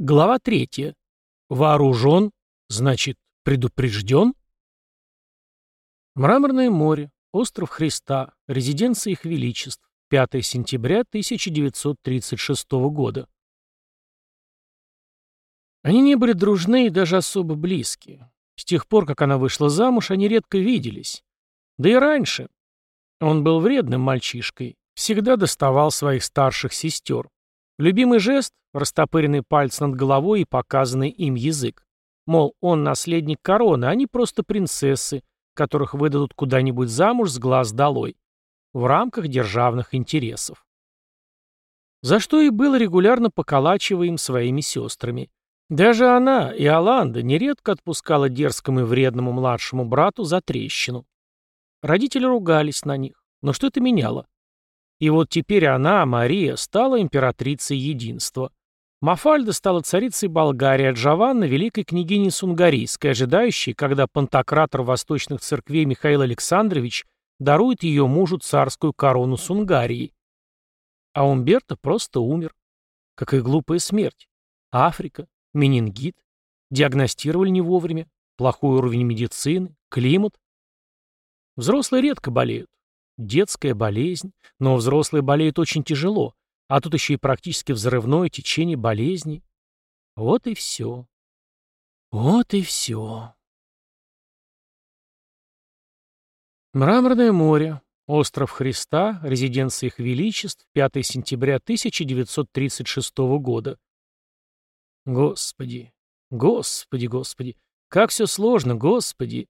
Глава третья. Вооружен, значит, предупрежден? Мраморное море, остров Христа, резиденция их величеств, 5 сентября 1936 года. Они не были дружны и даже особо близки. С тех пор, как она вышла замуж, они редко виделись. Да и раньше. Он был вредным мальчишкой, всегда доставал своих старших сестер. Любимый жест — растопыренный палец над головой и показанный им язык. Мол, он наследник короны, а не просто принцессы, которых выдадут куда-нибудь замуж с глаз долой. В рамках державных интересов. За что и было регулярно поколачиваем своими сестрами. Даже она, и Аланда, нередко отпускала дерзкому и вредному младшему брату за трещину. Родители ругались на них. Но что это меняло? И вот теперь она, Мария, стала императрицей единства. Мафальда стала царицей Болгарии, а Джованна – великой княгиней Сунгарийской, ожидающей, когда пантократор восточных церквей Михаил Александрович дарует ее мужу царскую корону Сунгарии. А Умберто просто умер. Какая глупая смерть. Африка, менингит, диагностировали не вовремя, плохой уровень медицины, климат. Взрослые редко болеют. Детская болезнь, но взрослые болеют очень тяжело, а тут еще и практически взрывное течение болезни. Вот и все. Вот и все. Мраморное море, остров Христа, резиденция их величеств, 5 сентября 1936 года. Господи, господи, господи, как все сложно, господи.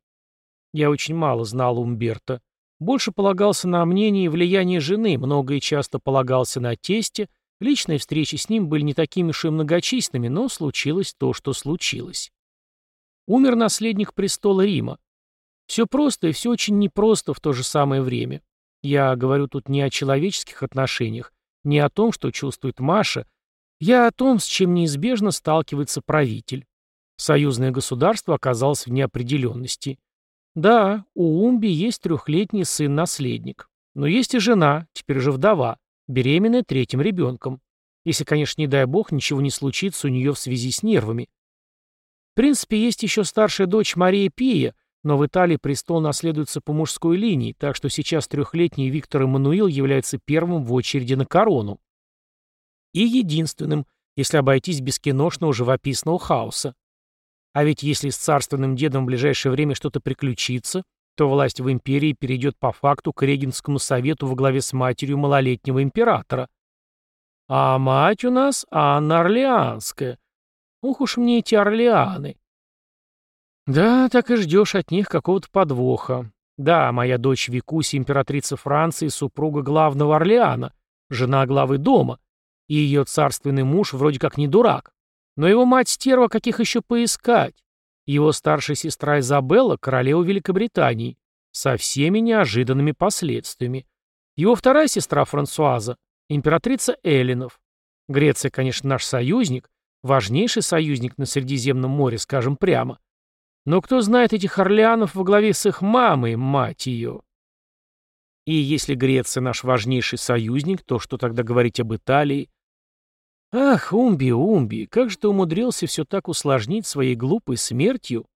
Я очень мало знал Умберта. Больше полагался на мнение и влияние жены, много и часто полагался на тесте, личные встречи с ним были не такими уж и многочисленными, но случилось то, что случилось. Умер наследник престола Рима. Все просто и все очень непросто в то же самое время. Я говорю тут не о человеческих отношениях, не о том, что чувствует Маша, я о том, с чем неизбежно сталкивается правитель. Союзное государство оказалось в неопределенности. Да, у Умби есть трехлетний сын-наследник. Но есть и жена, теперь уже вдова, беременная третьим ребенком. Если, конечно, не дай бог, ничего не случится у нее в связи с нервами. В принципе, есть еще старшая дочь Мария Пия, но в Италии престол наследуется по мужской линии, так что сейчас трехлетний Виктор Эммануил является первым в очереди на корону. И единственным, если обойтись без киношного живописного хаоса. А ведь если с царственным дедом в ближайшее время что-то приключится, то власть в империи перейдет по факту к Регенскому совету во главе с матерью малолетнего императора. А мать у нас Анна Орлеанская. Ух уж мне эти Орлеаны. Да, так и ждешь от них какого-то подвоха. Да, моя дочь Викуси, императрица Франции, супруга главного Орлеана, жена главы дома, и ее царственный муж вроде как не дурак. Но его мать стерва, каких еще поискать? Его старшая сестра Изабелла – королева Великобритании, со всеми неожиданными последствиями. Его вторая сестра Франсуаза – императрица Эллинов. Греция, конечно, наш союзник, важнейший союзник на Средиземном море, скажем прямо. Но кто знает этих орлеанов во главе с их мамой, мать ее? И если Греция наш важнейший союзник, то что тогда говорить об Италии? Ах, Умби, Умби, как же ты умудрился все так усложнить своей глупой смертью?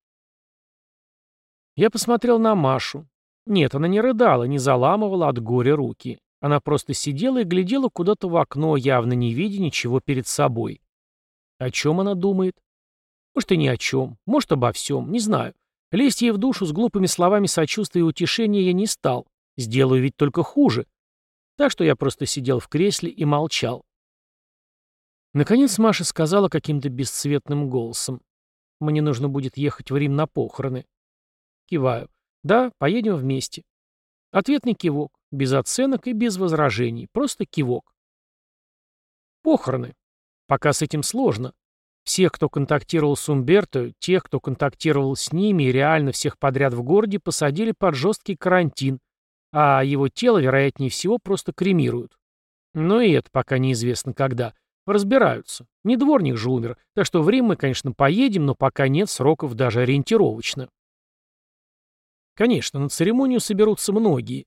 Я посмотрел на Машу. Нет, она не рыдала, не заламывала от горя руки. Она просто сидела и глядела куда-то в окно, явно не видя ничего перед собой. О чем она думает? Может, и ни о чем. Может, обо всем. Не знаю. Лезть ей в душу с глупыми словами сочувствия и утешения я не стал. Сделаю ведь только хуже. Так что я просто сидел в кресле и молчал. Наконец Маша сказала каким-то бесцветным голосом. «Мне нужно будет ехать в Рим на похороны». Киваю. «Да, поедем вместе». Ответный кивок. Без оценок и без возражений. Просто кивок. Похороны. Пока с этим сложно. Всех, кто контактировал с Умберто, тех, кто контактировал с ними и реально всех подряд в городе, посадили под жесткий карантин, а его тело, вероятнее всего, просто кремируют. Но и это пока неизвестно когда. Разбираются. Не дворник же умер, так что в Рим мы, конечно, поедем, но пока нет сроков даже ориентировочно. Конечно, на церемонию соберутся многие.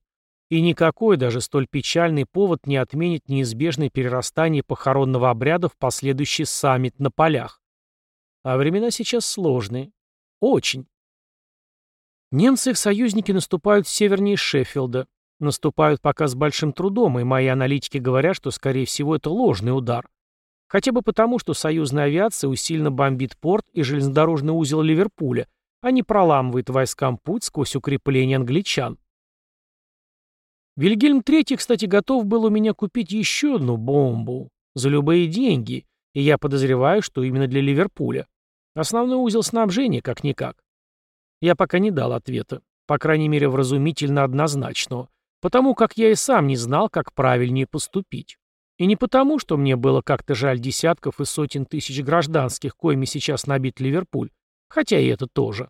И никакой даже столь печальный повод не отменит неизбежное перерастание похоронного обряда в последующий саммит на полях. А времена сейчас сложные. Очень. Немцы и их союзники наступают севернее Шеффилда. Наступают пока с большим трудом, и мои аналитики говорят, что, скорее всего, это ложный удар. Хотя бы потому, что союзная авиация усиленно бомбит порт и железнодорожный узел Ливерпуля, а не проламывает войскам путь сквозь укрепления англичан. Вильгельм III, кстати, готов был у меня купить еще одну бомбу за любые деньги, и я подозреваю, что именно для Ливерпуля. Основной узел снабжения, как-никак. Я пока не дал ответа, по крайней мере, вразумительно однозначного, потому как я и сам не знал, как правильнее поступить. И не потому, что мне было как-то жаль десятков и сотен тысяч гражданских, коими сейчас набит Ливерпуль, хотя и это тоже.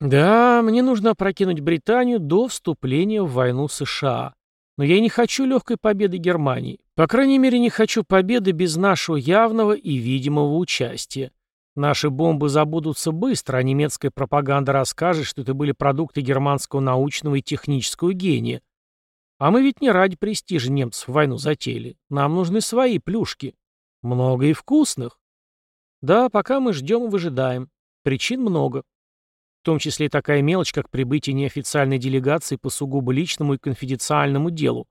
Да, мне нужно опрокинуть Британию до вступления в войну США. Но я не хочу легкой победы Германии. По крайней мере, не хочу победы без нашего явного и видимого участия. Наши бомбы забудутся быстро, а немецкая пропаганда расскажет, что это были продукты германского научного и технического гения. А мы ведь не ради престижа немцев войну затеяли. Нам нужны свои плюшки. Много и вкусных. Да, пока мы ждем и выжидаем. Причин много. В том числе и такая мелочь, как прибытие неофициальной делегации по сугубо личному и конфиденциальному делу.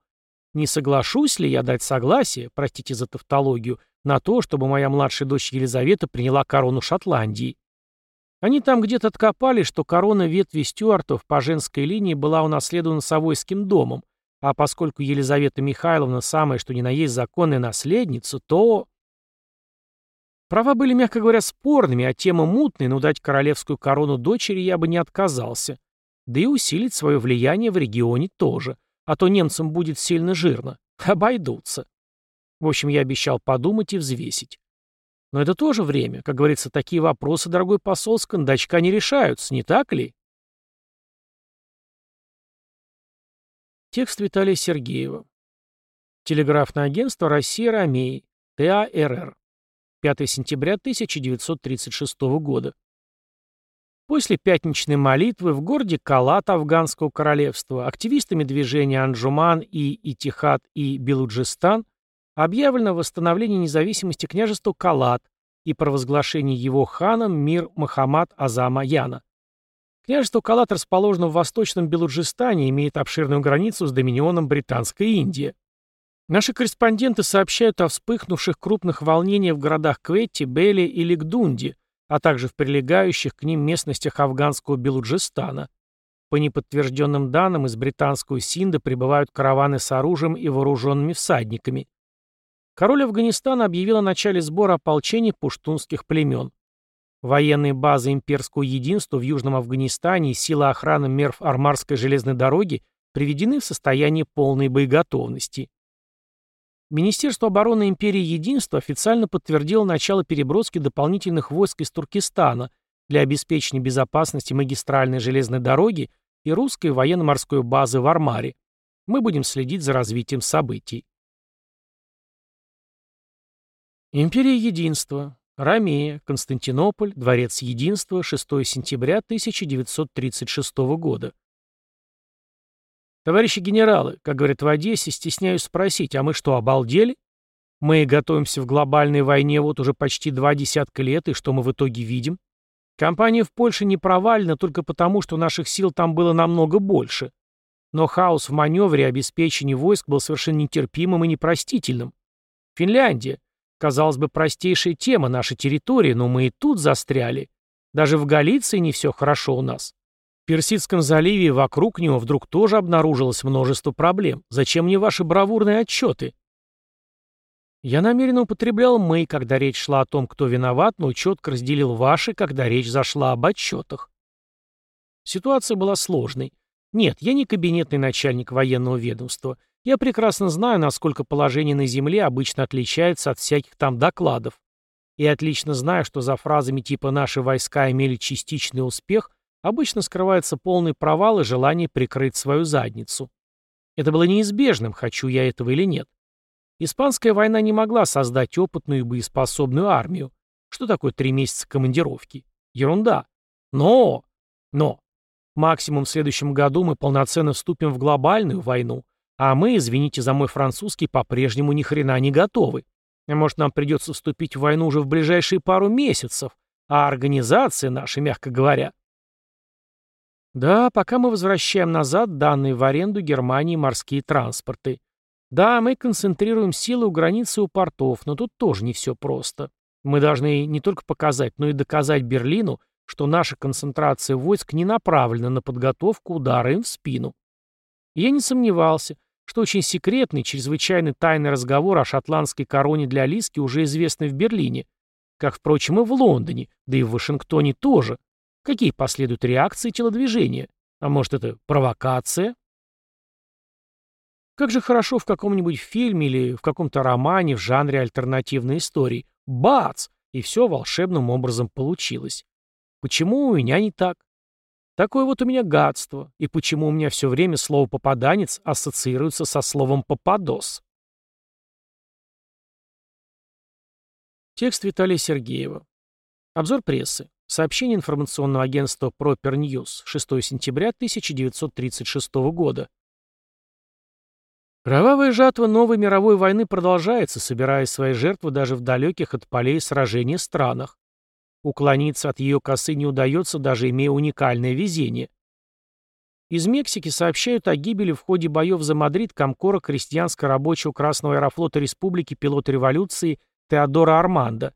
Не соглашусь ли я дать согласие, простите за тавтологию, на то, чтобы моя младшая дочь Елизавета приняла корону Шотландии? Они там где-то откопали, что корона ветви Стюартов по женской линии была унаследована Савойским домом, а поскольку Елизавета Михайловна самая что ни на есть законная наследница, то... Права были, мягко говоря, спорными, а тема мутной, но дать королевскую корону дочери я бы не отказался. Да и усилить свое влияние в регионе тоже. А то немцам будет сильно жирно. Обойдутся. В общем, я обещал подумать и взвесить. Но это тоже время. Как говорится, такие вопросы, дорогой посол, с кондачка не решаются, не так ли? Текст Виталия Сергеева. Телеграфное агентство «Россия Ромеи». ТАРР. 5 сентября 1936 года. После пятничной молитвы в городе Калат Афганского королевства активистами движения Анджуман и Итихад и Белуджистан объявлено восстановление независимости княжества Калат и провозглашение его ханом мир Махамад Азама Яна. Княжество Калат расположено в восточном Белуджистане и имеет обширную границу с доминионом Британская Индия. Наши корреспонденты сообщают о вспыхнувших крупных волнениях в городах Кветти, Бели и Ликдунди, а также в прилегающих к ним местностях афганского Белуджистана. По неподтвержденным данным, из британского Синда прибывают караваны с оружием и вооруженными всадниками. Король Афганистана объявил о начале сбора ополчений пуштунских племен. Военные базы имперского единства в Южном Афганистане и силы охраны мерв Армарской железной дороги приведены в состояние полной боеготовности. Министерство обороны империи Единства официально подтвердило начало переброски дополнительных войск из Туркестана для обеспечения безопасности магистральной железной дороги и русской военно-морской базы в Армаре. Мы будем следить за развитием событий. Империя Единства. Ромея, Константинополь, Дворец Единства, 6 сентября 1936 года. Товарищи генералы, как говорят в Одессе, стесняюсь спросить, а мы что, обалдели? Мы готовимся в глобальной войне вот уже почти два десятка лет, и что мы в итоге видим? Кампания в Польше не провалена только потому, что наших сил там было намного больше. Но хаос в маневре и обеспечении войск был совершенно нетерпимым и непростительным. Финляндия. Казалось бы, простейшая тема нашей территории, но мы и тут застряли. Даже в Галиции не все хорошо у нас. Персидском заливе и вокруг него вдруг тоже обнаружилось множество проблем. Зачем мне ваши бравурные отчеты? Я намеренно употреблял «мы», когда речь шла о том, кто виноват, но четко разделил «ваши», когда речь зашла об отчетах. Ситуация была сложной. Нет, я не кабинетный начальник военного ведомства. Я прекрасно знаю, насколько положение на земле обычно отличается от всяких там докладов. И отлично знаю, что за фразами типа «наши войска имели частичный успех» обычно скрывается полный провал и желание прикрыть свою задницу. Это было неизбежным, хочу я этого или нет. Испанская война не могла создать опытную и боеспособную армию. Что такое три месяца командировки? Ерунда. Но! Но! Максимум в следующем году мы полноценно вступим в глобальную войну, а мы, извините за мой французский, по-прежнему ни хрена не готовы. Может, нам придется вступить в войну уже в ближайшие пару месяцев, а организация наша, мягко говоря. Да, пока мы возвращаем назад данные в аренду Германии морские транспорты. Да, мы концентрируем силы у границы у портов, но тут тоже не все просто. Мы должны не только показать, но и доказать Берлину, что наша концентрация войск не направлена на подготовку удара им в спину. Я не сомневался, что очень секретный, чрезвычайно тайный разговор о шотландской короне для Лиски уже известный в Берлине, как, впрочем, и в Лондоне, да и в Вашингтоне тоже. Какие последуют реакции телодвижения? А может, это провокация? Как же хорошо в каком-нибудь фильме или в каком-то романе в жанре альтернативной истории. Бац! И все волшебным образом получилось. Почему у меня не так? Такое вот у меня гадство. И почему у меня все время слово «попаданец» ассоциируется со словом «попадос»? Текст Виталия Сергеева. Обзор прессы. Сообщение информационного агентства Proper News. 6 сентября 1936 года. Кровавая жатва новой мировой войны продолжается, собирая свои жертвы даже в далеких от полей сражений странах. Уклониться от ее косы не удается, даже имея уникальное везение. Из Мексики сообщают о гибели в ходе боев за Мадрид комкора крестьянско-рабочего Красного аэрофлота Республики пилота революции Теодора Армандо.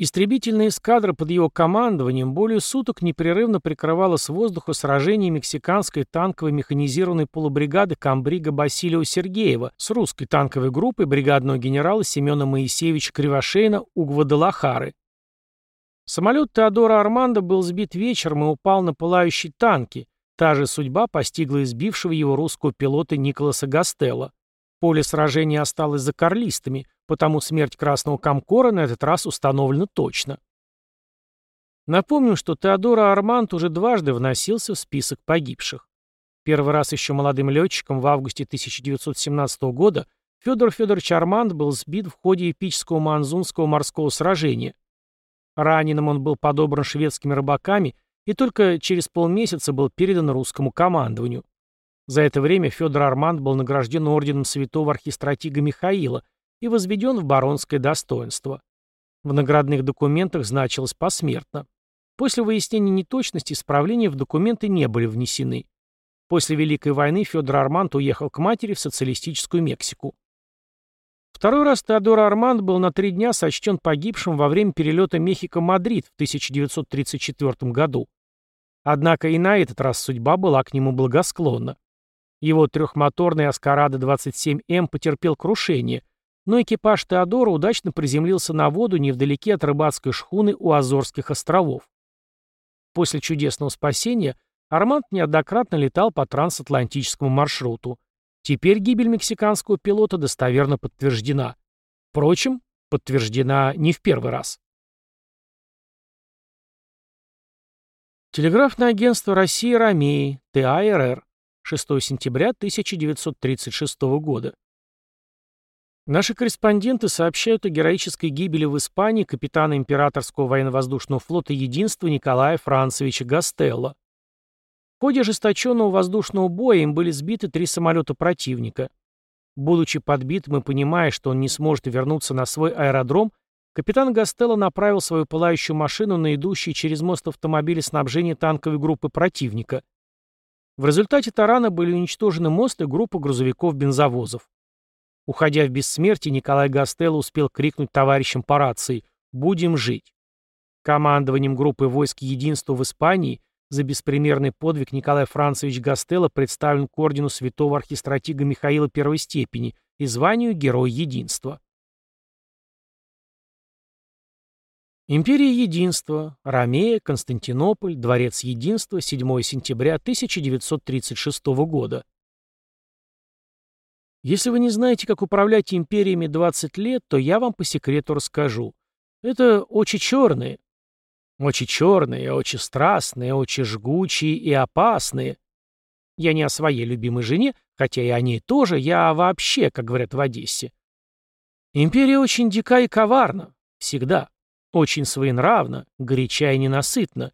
Истребительная эскадра под его командованием более суток непрерывно прикрывала с воздуха сражения мексиканской танковой механизированной полубригады комбрига Басилио Сергеева с русской танковой группой бригадного генерала Семена Моисеевича Кривошейна у Гвадалахары. Самолет Теодора Армандо был сбит вечером и упал на пылающие танки. Та же судьба постигла избившего его русского пилота Николаса Гастелло. Поле сражения осталось за карлистами, потому смерть Красного Комкора на этот раз установлена точно. Напомним, что Теодор Арманд уже дважды вносился в список погибших. Первый раз еще молодым летчиком в августе 1917 года Федор Федорович Арманд был сбит в ходе эпического манзунского морского сражения. Раненым он был подобран шведскими рыбаками и только через полмесяца был передан русскому командованию. За это время Федор Арманд был награжден орденом святого архистратига Михаила и возведен в баронское достоинство. В наградных документах значилось посмертно. После выяснения неточности исправления в документы не были внесены. После Великой войны Федор Арманд уехал к матери в социалистическую Мексику. Второй раз Теодор Арманд был на три дня сочтен погибшим во время перелета Мехико-Мадрид в 1934 году. Однако и на этот раз судьба была к нему благосклонна. Его трехмоторный Аскарадо-27М потерпел крушение, но экипаж Теодора удачно приземлился на воду невдалеке от рыбацкой шхуны у Азорских островов. После чудесного спасения Арманд неоднократно летал по трансатлантическому маршруту. Теперь гибель мексиканского пилота достоверно подтверждена. Впрочем, подтверждена не в первый раз. Телеграфное агентство России Ромеи, ТАРР, 6 сентября 1936 года. Наши корреспонденты сообщают о героической гибели в Испании капитана императорского военно-воздушного флота Единства Николая Францевича Гастелло. В ходе ожесточенного воздушного боя им были сбиты три самолета противника. Будучи подбитым и понимая, что он не сможет вернуться на свой аэродром, капитан Гастелло направил свою пылающую машину на идущий через мост автомобиля снабжения танковой группы противника – в результате тарана были уничтожены мост и группа грузовиков-бензовозов. Уходя в бессмертие, Николай Гастелло успел крикнуть товарищам по рации «Будем жить». Командованием группы войск Единства в Испании за беспримерный подвиг Николай Францевич Гастелло представлен к ордену святого архистратига Михаила первой степени и званию Герой Единства. Империя Единства, Ромея, Константинополь, Дворец Единства, 7 сентября 1936 года. Если вы не знаете, как управлять империями 20 лет, то я вам по секрету расскажу. Это очень черные. Очень черные, очень страстные, очень жгучие и опасные. Я не о своей любимой жене, хотя и о ней тоже, я вообще, как говорят в Одессе. Империя очень дика и коварна. Всегда. Очень своенравна, горяча и ненасытна.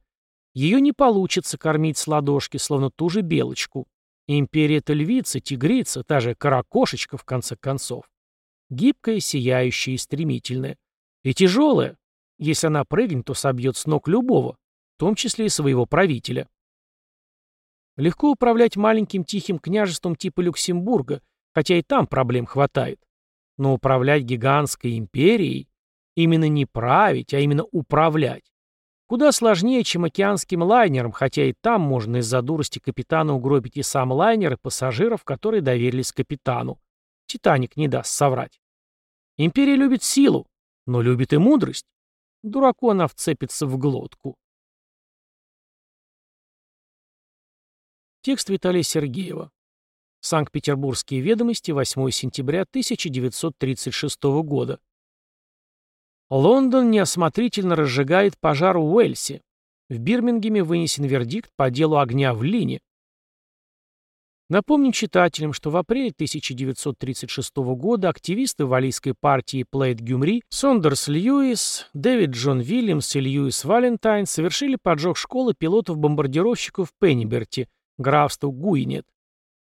Ее не получится кормить с ладошки, словно ту же белочку. Империя это львица, тигрица, та же каракошечка, в конце концов. Гибкая, сияющая и стремительная. И тяжелая. Если она прыгнет, то собьет с ног любого, в том числе и своего правителя. Легко управлять маленьким тихим княжеством типа Люксембурга, хотя и там проблем хватает. Но управлять гигантской империей, именно не править, а именно управлять, Куда сложнее, чем океанским лайнером, хотя и там можно из-за дурости капитана угробить и сам лайнер, и пассажиров, которые доверились капитану. Титаник не даст соврать. Империя любит силу, но любит и мудрость. Дураку она вцепится в глотку. Текст Виталия Сергеева. Санкт-Петербургские ведомости, 8 сентября 1936 года. Лондон неосмотрительно разжигает пожар в Уэльсе. В Бирмингеме вынесен вердикт по делу огня в Лине. Напомним читателям, что в апреле 1936 года активисты валийской партии Плейд Гюмри, Сондерс Льюис, Дэвид Джон Вильямс и Льюис Валентайн совершили поджог школы пилотов-бомбардировщиков в Пенниберте, графство Гуинет.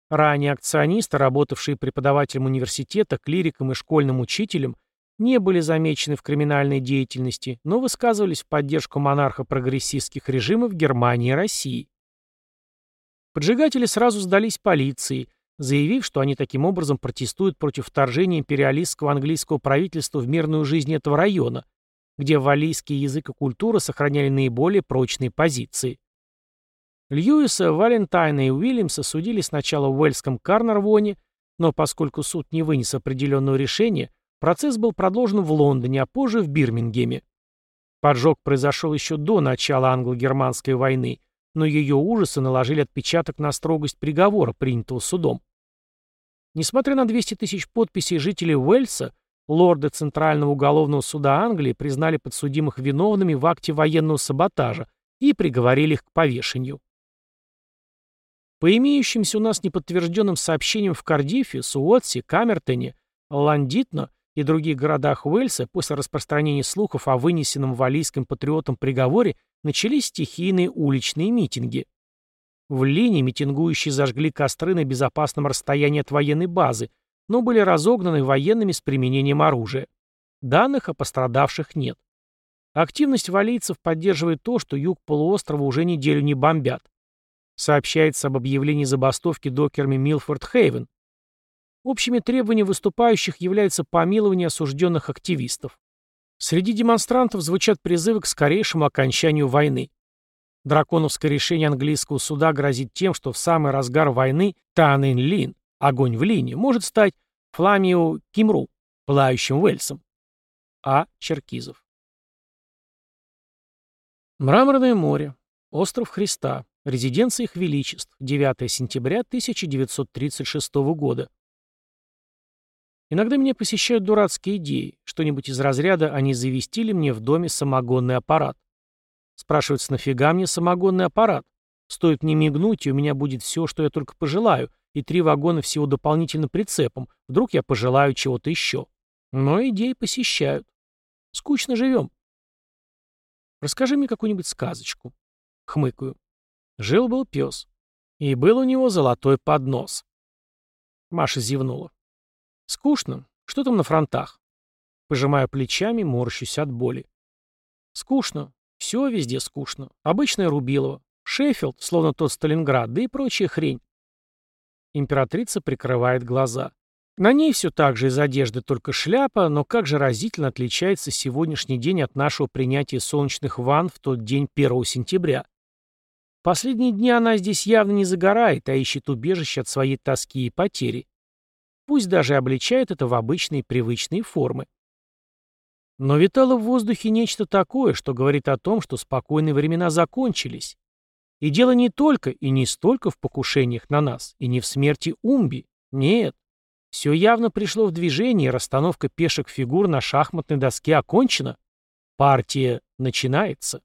Ранее акционисты, работавшие преподавателем университета, клириком и школьным учителем, не были замечены в криминальной деятельности, но высказывались в поддержку монархо-прогрессистских режимов Германии и России. Поджигатели сразу сдались полиции, заявив, что они таким образом протестуют против вторжения империалистского английского правительства в мирную жизнь этого района, где валлийский язык и культура сохраняли наиболее прочные позиции. Льюиса, Валентайна и Уильямса судили сначала в Уэльском Карнарвоне, но поскольку суд не вынес определенного решения, Процесс был продолжен в Лондоне, а позже в Бирмингеме. Поджог произошел еще до начала англо-германской войны, но ее ужасы наложили отпечаток на строгость приговора, принятого судом. Несмотря на 200 тысяч подписей жителей Уэльса, лорды Центрального уголовного суда Англии признали подсудимых виновными в акте военного саботажа и приговорили их к повешению. По имеющимся у нас неподтвержденным сообщениям в Кардифе, Суотсе, Камертоне, Ландитно и других городах Уэльса после распространения слухов о вынесенном валийским патриотам приговоре начались стихийные уличные митинги. В Лине митингующие зажгли костры на безопасном расстоянии от военной базы, но были разогнаны военными с применением оружия. Данных о пострадавших нет. Активность валийцев поддерживает то, что юг полуострова уже неделю не бомбят. Сообщается об объявлении забастовки докерами Милфорд-Хейвен, Общими требованиями выступающих является помилование осужденных активистов. Среди демонстрантов звучат призывы к скорейшему окончанию войны. Драконовское решение английского суда грозит тем, что в самый разгар войны Танин Лин, огонь в линии, может стать Фламио Кимру, пылающим Уэльсом. А. Черкизов. Мраморное море. Остров Христа. Резиденция их величеств. 9 сентября 1936 года. Иногда меня посещают дурацкие идеи, что-нибудь из разряда «они завестили мне в доме самогонный аппарат». Спрашивается, нафига мне самогонный аппарат? Стоит мне мигнуть, и у меня будет все, что я только пожелаю, и три вагона всего дополнительно прицепом. Вдруг я пожелаю чего-то еще. Но идеи посещают. Скучно живем. Расскажи мне какую-нибудь сказочку. Хмыкаю. Жил-был пес. И был у него золотой поднос. Маша зевнула. Скучно. Что там на фронтах? Пожимаю плечами, морщусь от боли. Скучно. Все везде скучно. Обычное Рубилово. Шеффилд, словно тот Сталинград, да и прочая хрень. Императрица прикрывает глаза. На ней все так же из одежды только шляпа, но как же разительно отличается сегодняшний день от нашего принятия солнечных ванн в тот день 1 сентября. Последние дни она здесь явно не загорает, а ищет убежище от своей тоски и потери. Пусть даже обличает это в обычные привычные формы. Но витало в воздухе нечто такое, что говорит о том, что спокойные времена закончились. И дело не только и не столько в покушениях на нас, и не в смерти Умби. Нет. Все явно пришло в движение, расстановка пешек фигур на шахматной доске окончена. Партия начинается.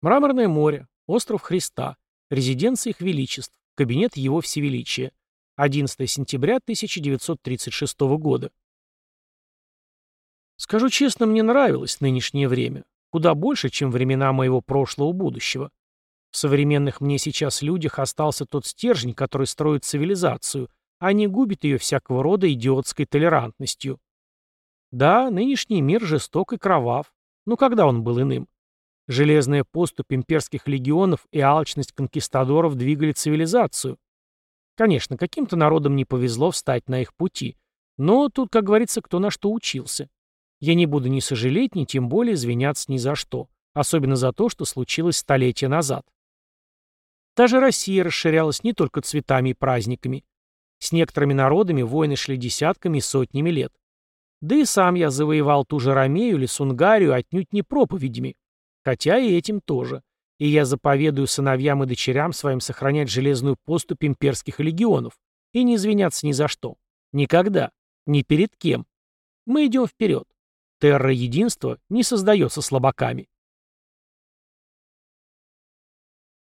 Мраморное море, остров Христа, резиденция их величеств, Кабинет Его Всевеличия. 11 сентября 1936 года. Скажу честно, мне нравилось нынешнее время. куда больше, чем времена моего прошлого будущего. В современных мне сейчас людях остался тот стержень, который строит цивилизацию, а не губит ее всякого рода идиотской толерантностью. Да, нынешний мир жесток и кровав. Но когда он был иным? Железная поступь имперских легионов и алчность конкистадоров двигали цивилизацию. Конечно, каким-то народам не повезло встать на их пути. Но тут, как говорится, кто на что учился. Я не буду ни сожалеть, ни тем более извиняться ни за что. Особенно за то, что случилось столетия назад. Та же Россия расширялась не только цветами и праздниками. С некоторыми народами войны шли десятками и сотнями лет. Да и сам я завоевал ту же Ромею или Сунгарию отнюдь не проповедями. Хотя и этим тоже. И я заповедую сыновьям и дочерям своим сохранять железную поступь имперских легионов и не извиняться ни за что. Никогда. Ни перед кем. Мы идем вперед. Терра единства не создается слабаками.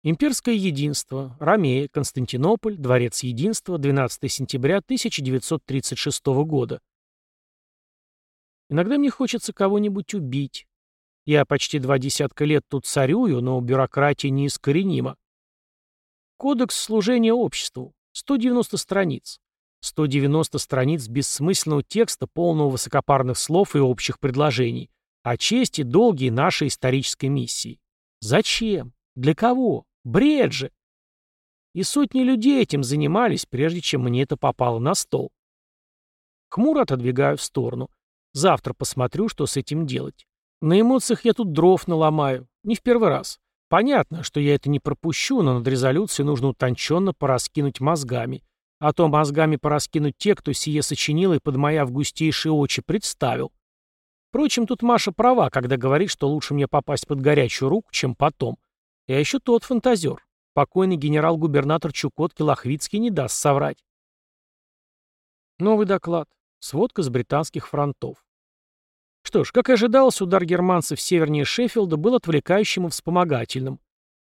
Имперское единство. Ромея. Константинополь. Дворец единства. 12 сентября 1936 года. Иногда мне хочется кого-нибудь убить. Я почти два десятка лет тут царюю, но бюрократия неискоренима. Кодекс служения обществу. 190 страниц. 190 страниц бессмысленного текста, полного высокопарных слов и общих предложений. О чести, долгие нашей исторической миссии. Зачем? Для кого? Бред же! И сотни людей этим занимались, прежде чем мне это попало на стол. Хмуро отодвигаю в сторону. Завтра посмотрю, что с этим делать. На эмоциях я тут дров наломаю. Не в первый раз. Понятно, что я это не пропущу, но над резолюцией нужно утонченно пораскинуть мозгами. А то мозгами пораскинуть те, кто сие сочинил и под мои августейшие очи представил. Впрочем, тут Маша права, когда говорит, что лучше мне попасть под горячую руку, чем потом. Я еще тот фантазер. Покойный генерал-губернатор Чукотки Лохвицкий не даст соврать. Новый доклад. Сводка с британских фронтов. Что ж, как и ожидалось, удар германцев севернее Шеффилда был отвлекающим и вспомогательным.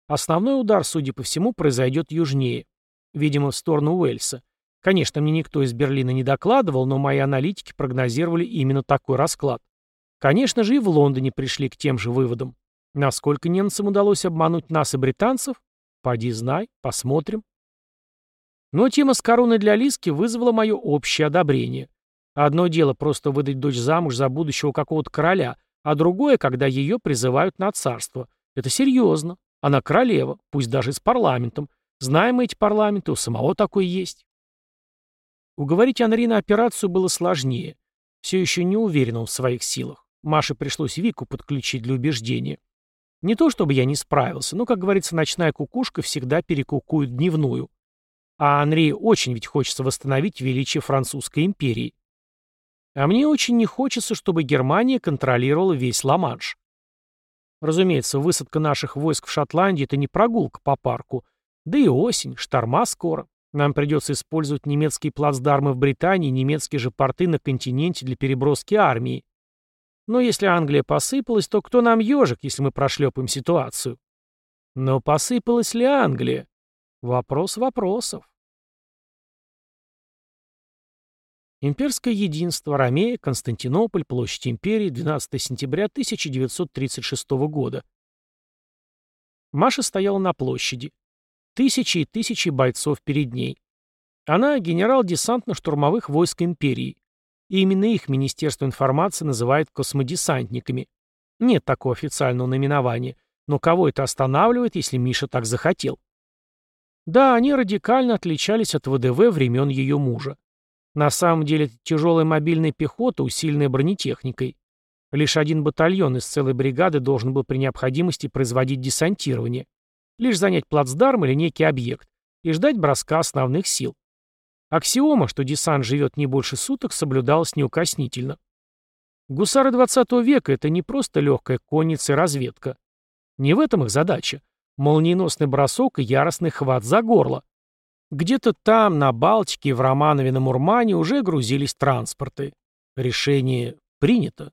Основной удар, судя по всему, произойдет южнее. Видимо, в сторону Уэльса. Конечно, мне никто из Берлина не докладывал, но мои аналитики прогнозировали именно такой расклад. Конечно же, и в Лондоне пришли к тем же выводам. Насколько немцам удалось обмануть нас и британцев? Поди знай, посмотрим. Но тема с короной для Лиски вызвала мое общее одобрение. Одно дело просто выдать дочь замуж за будущего какого-то короля, а другое, когда ее призывают на царство. Это серьезно. Она королева, пусть даже с парламентом. Знаем мы эти парламенты, у самого такой есть. Уговорить Анри на операцию было сложнее. Все еще не уверен он в своих силах. Маше пришлось Вику подключить для убеждения. Не то чтобы я не справился, но, как говорится, ночная кукушка всегда перекукует дневную. А Анри очень ведь хочется восстановить величие французской империи. А мне очень не хочется, чтобы Германия контролировала весь Ла-Манш. Разумеется, высадка наших войск в Шотландии – это не прогулка по парку. Да и осень, шторма скоро. Нам придется использовать немецкие плацдармы в Британии немецкие же порты на континенте для переброски армии. Но если Англия посыпалась, то кто нам ежик, если мы прошлепаем ситуацию? Но посыпалась ли Англия? Вопрос вопросов. Имперское единство, Ромея, Константинополь, площадь империи, 12 сентября 1936 года. Маша стояла на площади. Тысячи и тысячи бойцов перед ней. Она генерал десантно-штурмовых войск империи. И именно их Министерство информации называет космодесантниками. Нет такого официального наименования. Но кого это останавливает, если Миша так захотел? Да, они радикально отличались от ВДВ времен ее мужа. На самом деле это тяжелая мобильная пехота, усиленная бронетехникой. Лишь один батальон из целой бригады должен был при необходимости производить десантирование. Лишь занять плацдарм или некий объект и ждать броска основных сил. Аксиома, что десант живет не больше суток, соблюдалась неукоснительно. Гусары 20 века — это не просто легкая конница и разведка. Не в этом их задача. Молниеносный бросок и яростный хват за горло. Где-то там, на Балтике, в Романове на Мурмане уже грузились транспорты. Решение принято.